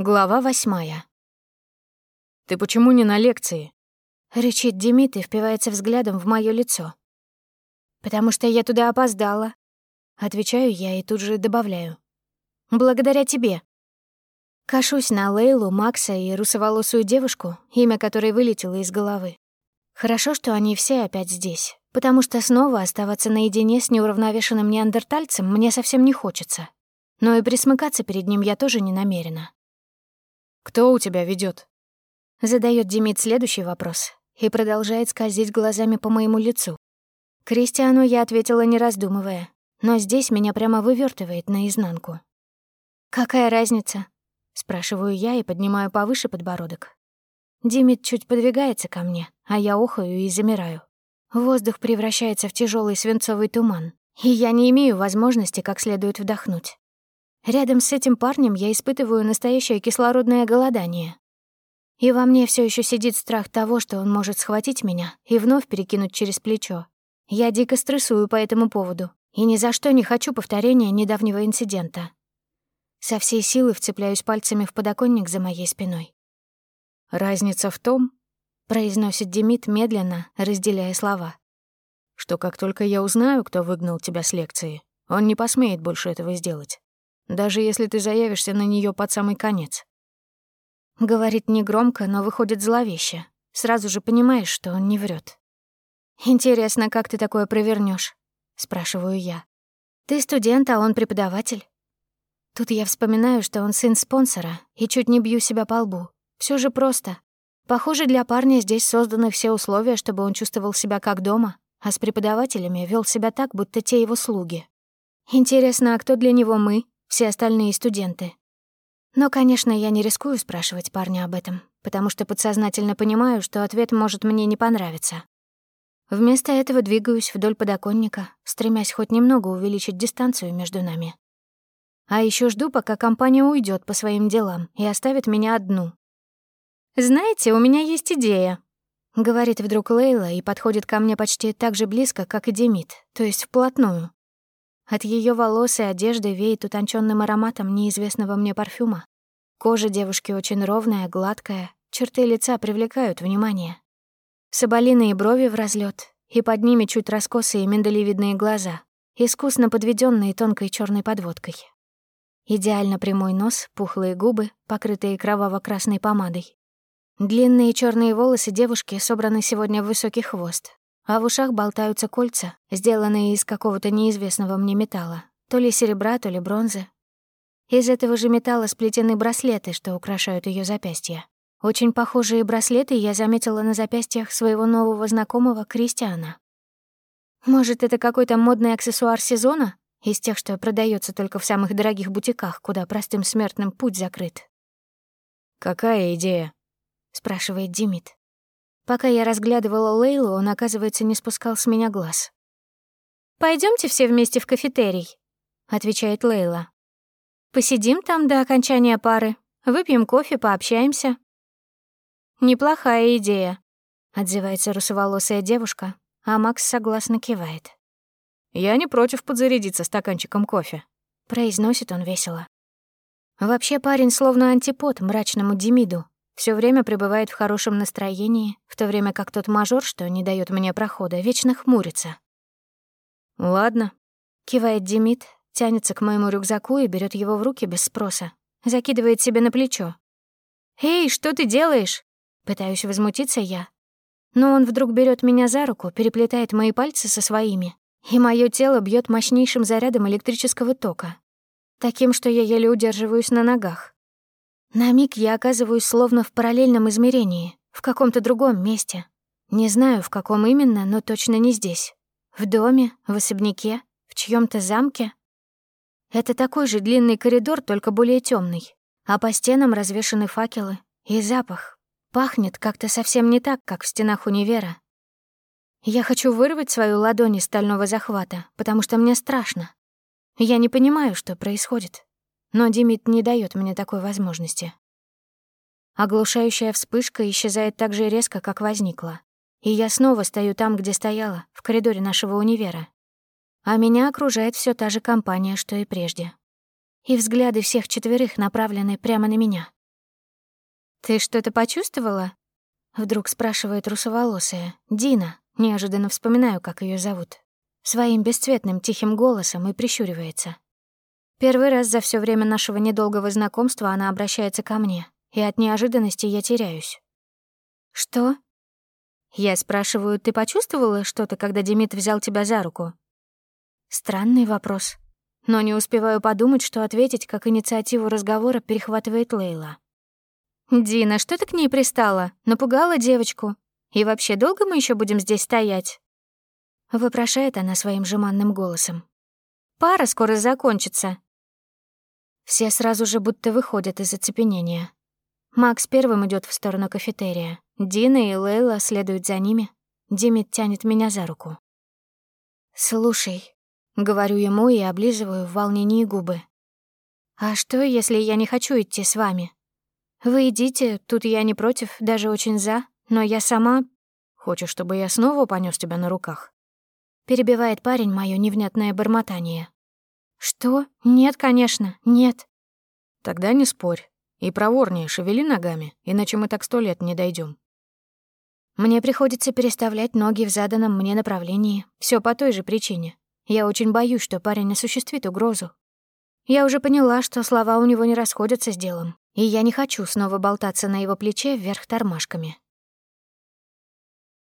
Глава восьмая. «Ты почему не на лекции?» — рычит Демид и впивается взглядом в моё лицо. «Потому что я туда опоздала», — отвечаю я и тут же добавляю. «Благодаря тебе». Кашусь на Лейлу, Макса и русоволосую девушку, имя которой вылетело из головы. Хорошо, что они все опять здесь, потому что снова оставаться наедине с неуравновешенным неандертальцем мне совсем не хочется. Но и присмыкаться перед ним я тоже не намерена. «Кто у тебя ведет? Задает Демид следующий вопрос и продолжает скользить глазами по моему лицу. Кристиану я ответила, не раздумывая, но здесь меня прямо вывертывает наизнанку. «Какая разница?» — спрашиваю я и поднимаю повыше подбородок. Димит чуть подвигается ко мне, а я охаю и замираю. Воздух превращается в тяжелый свинцовый туман, и я не имею возможности как следует вдохнуть. Рядом с этим парнем я испытываю настоящее кислородное голодание. И во мне все еще сидит страх того, что он может схватить меня и вновь перекинуть через плечо. Я дико стрессую по этому поводу и ни за что не хочу повторения недавнего инцидента. Со всей силы вцепляюсь пальцами в подоконник за моей спиной. «Разница в том», — произносит Демид медленно, разделяя слова, «что как только я узнаю, кто выгнал тебя с лекции, он не посмеет больше этого сделать даже если ты заявишься на нее под самый конец. Говорит негромко, но выходит зловеще. Сразу же понимаешь, что он не врет. «Интересно, как ты такое провернешь? спрашиваю я. «Ты студент, а он преподаватель?» Тут я вспоминаю, что он сын спонсора, и чуть не бью себя по лбу. Все же просто. Похоже, для парня здесь созданы все условия, чтобы он чувствовал себя как дома, а с преподавателями вел себя так, будто те его слуги. Интересно, а кто для него мы, все остальные студенты. Но, конечно, я не рискую спрашивать парня об этом, потому что подсознательно понимаю, что ответ может мне не понравиться. Вместо этого двигаюсь вдоль подоконника, стремясь хоть немного увеличить дистанцию между нами. А еще жду, пока компания уйдет по своим делам и оставит меня одну. «Знаете, у меня есть идея», — говорит вдруг Лейла и подходит ко мне почти так же близко, как и Демид, то есть вплотную. От ее волос и одежды веет утонченным ароматом неизвестного мне парфюма. Кожа девушки очень ровная, гладкая, черты лица привлекают внимание. Соболиные брови в разлет, и под ними чуть раскосые миндалевидные глаза, искусно подведенные тонкой черной подводкой. Идеально прямой нос, пухлые губы, покрытые кроваво-красной помадой. Длинные черные волосы девушки собраны сегодня в высокий хвост, а в ушах болтаются кольца, сделанные из какого-то неизвестного мне металла, то ли серебра, то ли бронзы. Из этого же металла сплетены браслеты, что украшают ее запястья. Очень похожие браслеты я заметила на запястьях своего нового знакомого Кристиана. Может, это какой-то модный аксессуар сезона? Из тех, что продается только в самых дорогих бутиках, куда простым смертным путь закрыт. «Какая идея?» — спрашивает Димит. Пока я разглядывала Лейлу, он, оказывается, не спускал с меня глаз. Пойдемте все вместе в кафетерий», — отвечает Лейла. «Посидим там до окончания пары, выпьем кофе, пообщаемся». «Неплохая идея», — отзывается русоволосая девушка, а Макс согласно кивает. «Я не против подзарядиться стаканчиком кофе», — произносит он весело. Вообще парень словно антипод мрачному Демиду, все время пребывает в хорошем настроении, в то время как тот мажор, что не дает мне прохода, вечно хмурится. «Ладно», — кивает Демид, тянется к моему рюкзаку и берет его в руки без спроса, закидывает себе на плечо. «Эй, что ты делаешь?» Пытаюсь возмутиться я. Но он вдруг берет меня за руку, переплетает мои пальцы со своими, и мое тело бьет мощнейшим зарядом электрического тока. Таким, что я еле удерживаюсь на ногах. На миг я оказываюсь словно в параллельном измерении, в каком-то другом месте. Не знаю, в каком именно, но точно не здесь. В доме, в особняке, в чьем то замке. Это такой же длинный коридор, только более темный, а по стенам развешаны факелы и запах. Пахнет как-то совсем не так, как в стенах универа. Я хочу вырвать свою ладонь из стального захвата, потому что мне страшно. Я не понимаю, что происходит но Димит не дает мне такой возможности. Оглушающая вспышка исчезает так же резко, как возникла. И я снова стою там, где стояла, в коридоре нашего универа. А меня окружает все та же компания, что и прежде. И взгляды всех четверых направлены прямо на меня. «Ты что-то почувствовала?» Вдруг спрашивает русоволосая. Дина. Неожиданно вспоминаю, как ее зовут. Своим бесцветным тихим голосом и прищуривается. Первый раз за все время нашего недолгого знакомства она обращается ко мне, и от неожиданности я теряюсь. «Что?» Я спрашиваю, ты почувствовала что-то, когда Демид взял тебя за руку? Странный вопрос. Но не успеваю подумать, что ответить, как инициативу разговора перехватывает Лейла. «Дина, что ты к ней пристала? Напугала девочку? И вообще, долго мы еще будем здесь стоять?» Вопрошает она своим жеманным голосом. «Пара скоро закончится». Все сразу же будто выходят из оцепенения. Макс первым идет в сторону кафетерия. Дина и Лейла следуют за ними. Димит тянет меня за руку. «Слушай», — говорю ему и облизываю в волнении губы. «А что, если я не хочу идти с вами? Вы идите, тут я не против, даже очень за, но я сама...» «Хочешь, чтобы я снова понёс тебя на руках?» Перебивает парень моё невнятное бормотание. «Что? Нет, конечно, нет». «Тогда не спорь. И проворнее шевели ногами, иначе мы так сто лет не дойдем. Мне приходится переставлять ноги в заданном мне направлении. Все по той же причине. Я очень боюсь, что парень осуществит угрозу. Я уже поняла, что слова у него не расходятся с делом, и я не хочу снова болтаться на его плече вверх тормашками.